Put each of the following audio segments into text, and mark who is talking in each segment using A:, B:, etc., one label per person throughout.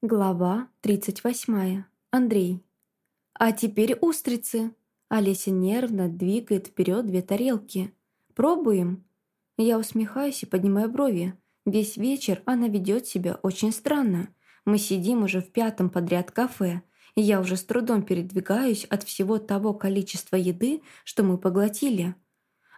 A: Глава 38. Андрей. «А теперь устрицы!» Олеся нервно двигает вперед две тарелки. «Пробуем?» Я усмехаюсь и поднимаю брови. Весь вечер она ведет себя очень странно. Мы сидим уже в пятом подряд кафе, и я уже с трудом передвигаюсь от всего того количества еды, что мы поглотили.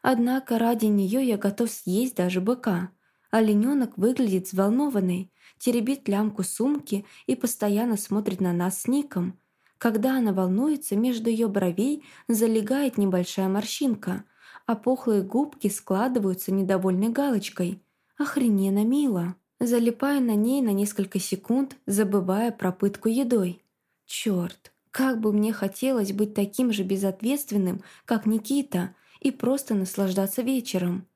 A: Однако ради нее я готов съесть даже быка. Олененок выглядит взволнованной, теребит лямку сумки и постоянно смотрит на нас с Ником. Когда она волнуется, между ее бровей залегает небольшая морщинка, а пухлые губки складываются недовольной галочкой. Охрененно мило. Залипаю на ней на несколько секунд, забывая про пытку едой. Черт, как бы мне хотелось быть таким же безответственным, как Никита, и просто наслаждаться вечером.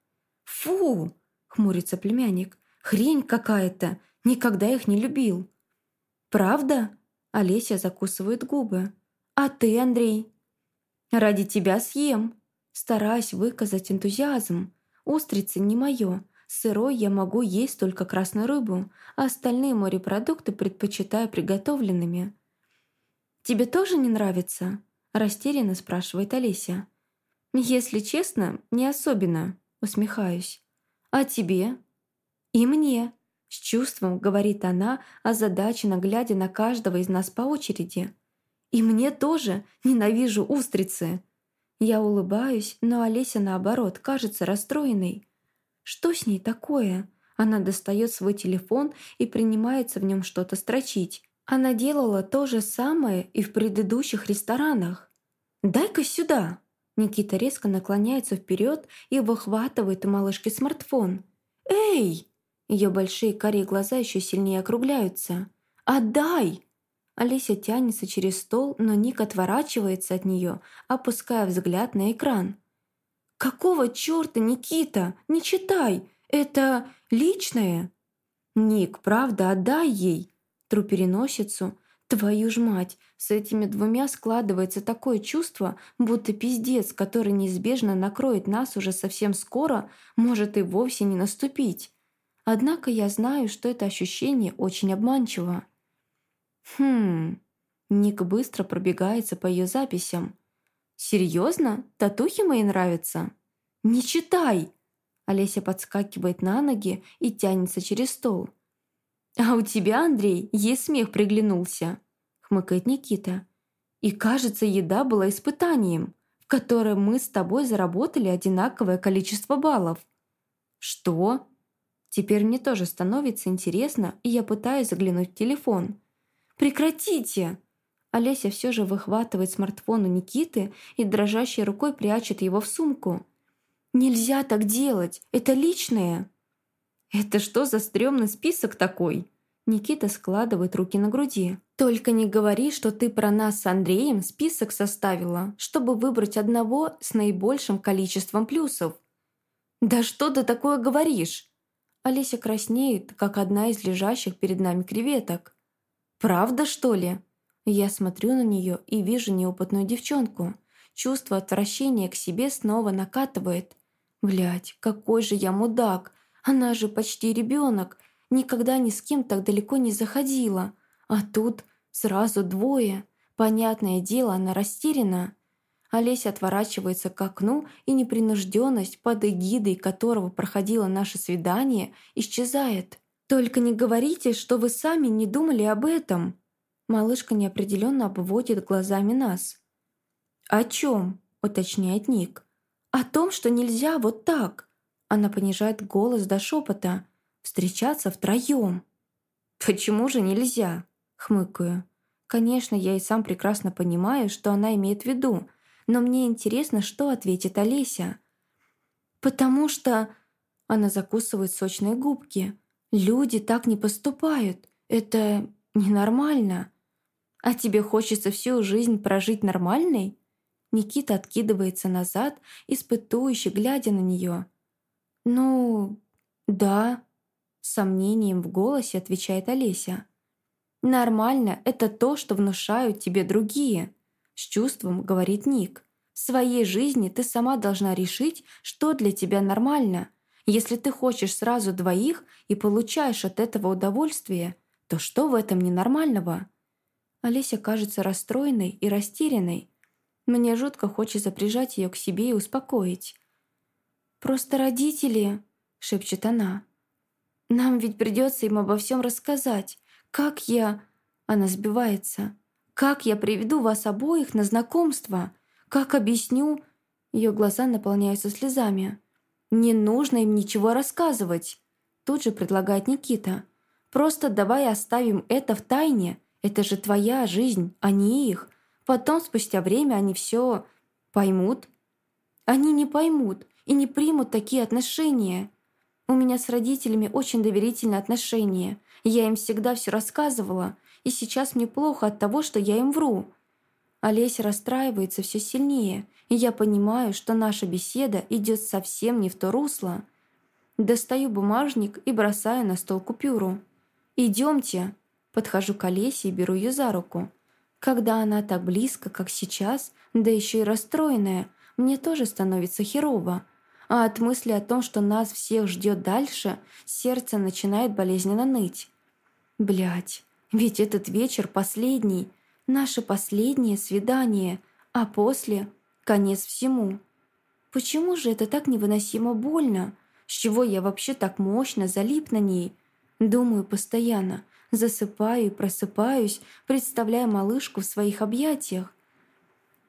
A: «Фу!» — хмурится племянник. «Хрень какая-то! Никогда их не любил». «Правда?» Олеся закусывает губы. «А ты, Андрей?» «Ради тебя съем». Стараюсь выказать энтузиазм. Устрицы не мое. Сырой я могу есть только красную рыбу, а остальные морепродукты предпочитаю приготовленными. «Тебе тоже не нравится?» Растерянно спрашивает Олеся. «Если честно, не особенно», усмехаюсь. «А тебе?» «И мне», с чувством говорит она, озадаченно глядя на каждого из нас по очереди. «И мне тоже ненавижу устрицы!» Я улыбаюсь, но Олеся, наоборот, кажется расстроенной. Что с ней такое? Она достает свой телефон и принимается в нем что-то строчить. Она делала то же самое и в предыдущих ресторанах. «Дай-ка сюда!» Никита резко наклоняется вперед и выхватывает у малышки смартфон. «Эй!» Ее большие карие глаза еще сильнее округляются. «Отдай!» Олеся тянется через стол, но Ник отворачивается от нее, опуская взгляд на экран. «Какого черта, Никита? Не читай! Это личное!» «Ник, правда, отдай ей!» Тру переносицу. «Твою ж мать! С этими двумя складывается такое чувство, будто пиздец, который неизбежно накроет нас уже совсем скоро, может и вовсе не наступить. Однако я знаю, что это ощущение очень обманчиво. Хм... Ник быстро пробегается по ее записям. «Серьезно? Татухи мои нравятся?» «Не читай!» Олеся подскакивает на ноги и тянется через стол. «А у тебя, Андрей, ей смех приглянулся», — хмыкает Никита. «И кажется, еда была испытанием, в котором мы с тобой заработали одинаковое количество баллов». «Что?» Теперь мне тоже становится интересно, и я пытаюсь заглянуть в телефон. «Прекратите!» Олеся все же выхватывает смартфон у Никиты и дрожащей рукой прячет его в сумку. «Нельзя так делать! Это личное!» «Это что за стрёмный список такой?» Никита складывает руки на груди. «Только не говори, что ты про нас с Андреем список составила, чтобы выбрать одного с наибольшим количеством плюсов». «Да что ты такое говоришь?» Олеся краснеет, как одна из лежащих перед нами креветок. «Правда, что ли?» Я смотрю на нее и вижу неопытную девчонку. Чувство отвращения к себе снова накатывает. Блять, какой же я мудак! Она же почти ребенок, никогда ни с кем так далеко не заходила. А тут сразу двое. Понятное дело, она растеряна. Олеся отворачивается к окну, и непринужденность, под эгидой которого проходило наше свидание, исчезает. «Только не говорите, что вы сами не думали об этом!» Малышка неопределенно обводит глазами нас. «О чем?» – уточняет Ник. «О том, что нельзя вот так!» Она понижает голос до шепота. «Встречаться втроем!» «Почему же нельзя?» – хмыкаю. Конечно, я и сам прекрасно понимаю, что она имеет в виду, но мне интересно, что ответит Олеся. «Потому что...» Она закусывает сочные губки. «Люди так не поступают. Это ненормально. А тебе хочется всю жизнь прожить нормальной?» Никита откидывается назад, испытующе глядя на нее. «Ну, да», — с сомнением в голосе отвечает Олеся. «Нормально — это то, что внушают тебе другие. С чувством говорит Ник. В своей жизни ты сама должна решить, что для тебя нормально. Если ты хочешь сразу двоих и получаешь от этого удовольствие, то что в этом ненормального? Олеся кажется расстроенной и растерянной. Мне жутко хочется прижать ее к себе и успокоить. «Просто родители», — шепчет она. «Нам ведь придется им обо всем рассказать. Как я...» Она сбивается. «Как я приведу вас обоих на знакомство? Как объясню...» Ее глаза наполняются слезами. «Не нужно им ничего рассказывать», — тут же предлагает Никита. «Просто давай оставим это в тайне. Это же твоя жизнь, а не их. Потом, спустя время, они все поймут». «Они не поймут и не примут такие отношения. У меня с родителями очень доверительные отношения. Я им всегда все рассказывала, и сейчас мне плохо от того, что я им вру». Олеся расстраивается все сильнее, и я понимаю, что наша беседа идет совсем не в то русло. Достаю бумажник и бросаю на стол купюру. «Идемте!» Подхожу к Олесе и беру ее за руку. Когда она так близко, как сейчас, да еще и расстроенная, мне тоже становится херово. А от мысли о том, что нас всех ждет дальше, сердце начинает болезненно ныть. Блять, ведь этот вечер последний — Наше последнее свидание, а после — конец всему. Почему же это так невыносимо больно? С чего я вообще так мощно залип на ней? Думаю постоянно, засыпаю и просыпаюсь, представляя малышку в своих объятиях.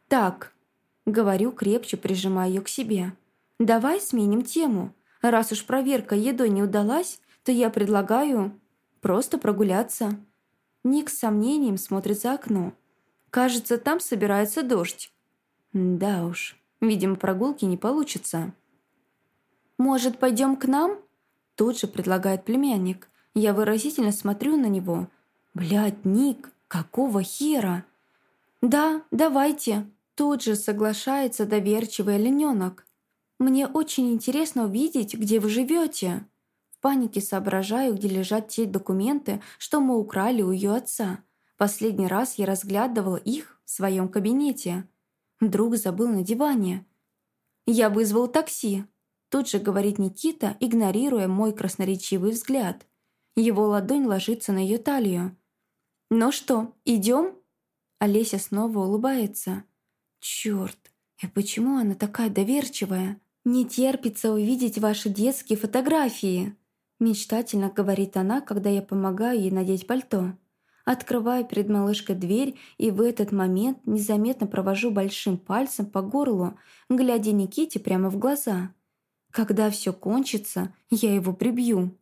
A: «Так», — говорю, крепче прижимая ее к себе, «давай сменим тему. Раз уж проверка едой не удалась, то я предлагаю просто прогуляться». Ник с сомнением смотрит за окно. Кажется, там собирается дождь. Да уж, видимо, прогулки не получится. «Может, пойдем к нам?» Тут же предлагает племянник. Я выразительно смотрю на него. «Блядь, Ник, какого хера?» «Да, давайте», Тут же соглашается доверчивый олененок. «Мне очень интересно увидеть, где вы живете панике соображаю, где лежат те документы, что мы украли у ее отца. Последний раз я разглядывала их в своем кабинете. Друг забыл на диване. «Я вызвал такси», — тут же говорит Никита, игнорируя мой красноречивый взгляд. Его ладонь ложится на ее талию. «Ну что, идем?» Олеся снова улыбается. «Черт, и почему она такая доверчивая? Не терпится увидеть ваши детские фотографии!» Мечтательно говорит она, когда я помогаю ей надеть пальто. Открываю перед малышкой дверь и в этот момент незаметно провожу большим пальцем по горлу, глядя Никите прямо в глаза. Когда все кончится, я его прибью.